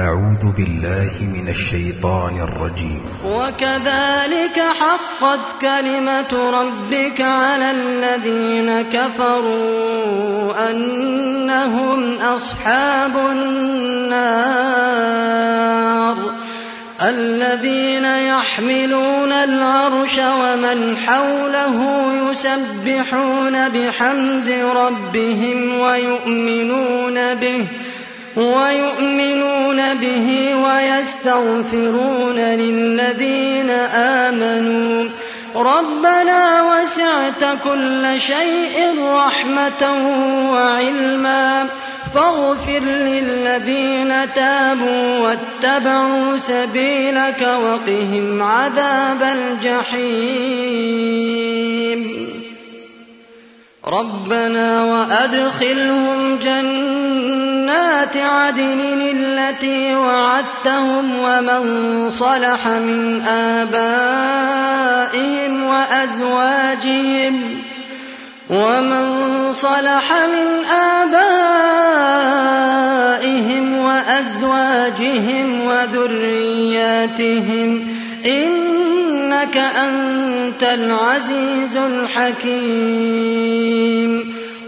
أعوذ بالله من الشيطان الرجيم. وكذلك حقت كلمة ربك على الذين كفروا أنهم أصحاب النار الذين يحملون العرش ومن حوله يسبحون بحمد ربهم ويؤمنون به ويؤمنون به ويستغفرون للذين آمنوا. ربنا وسعت كل شيء رحمة وعلما. فاغفر للذين تابوا واتبعوا سبيلك وقهم عذاب الجحيم. ربنا وأدخلهم جنات عدن التي وعدتهم ومن صلح من آبائهم وأزواجهم ومن صلح من آبائهم وأزواجهم وذرياتهم إنك أنت العزيز الحكيم.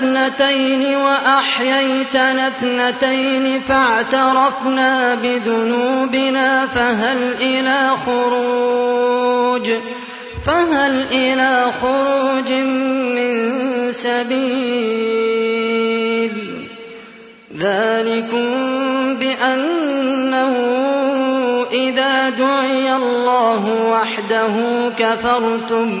اثنتين وأحييتنا اثنتين فاعترفنا بذنوبنا فهل إلى خروج فهل إلى خروج من سبيل ذلكم بأنه إذا دعي الله وحده كفرتم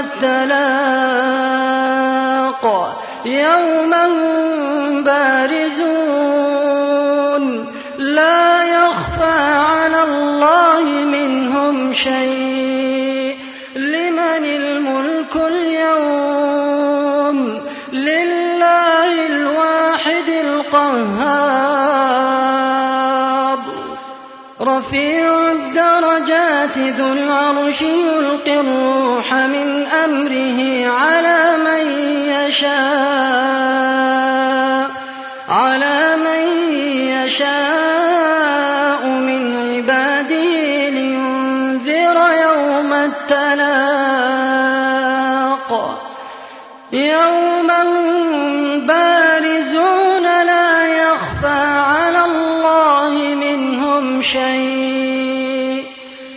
التلاق يوم هم بارزون لا يخفى على الله منهم شيء رفيع الدرجات ذو العرش يلقي الروح من أمره على من يشاء على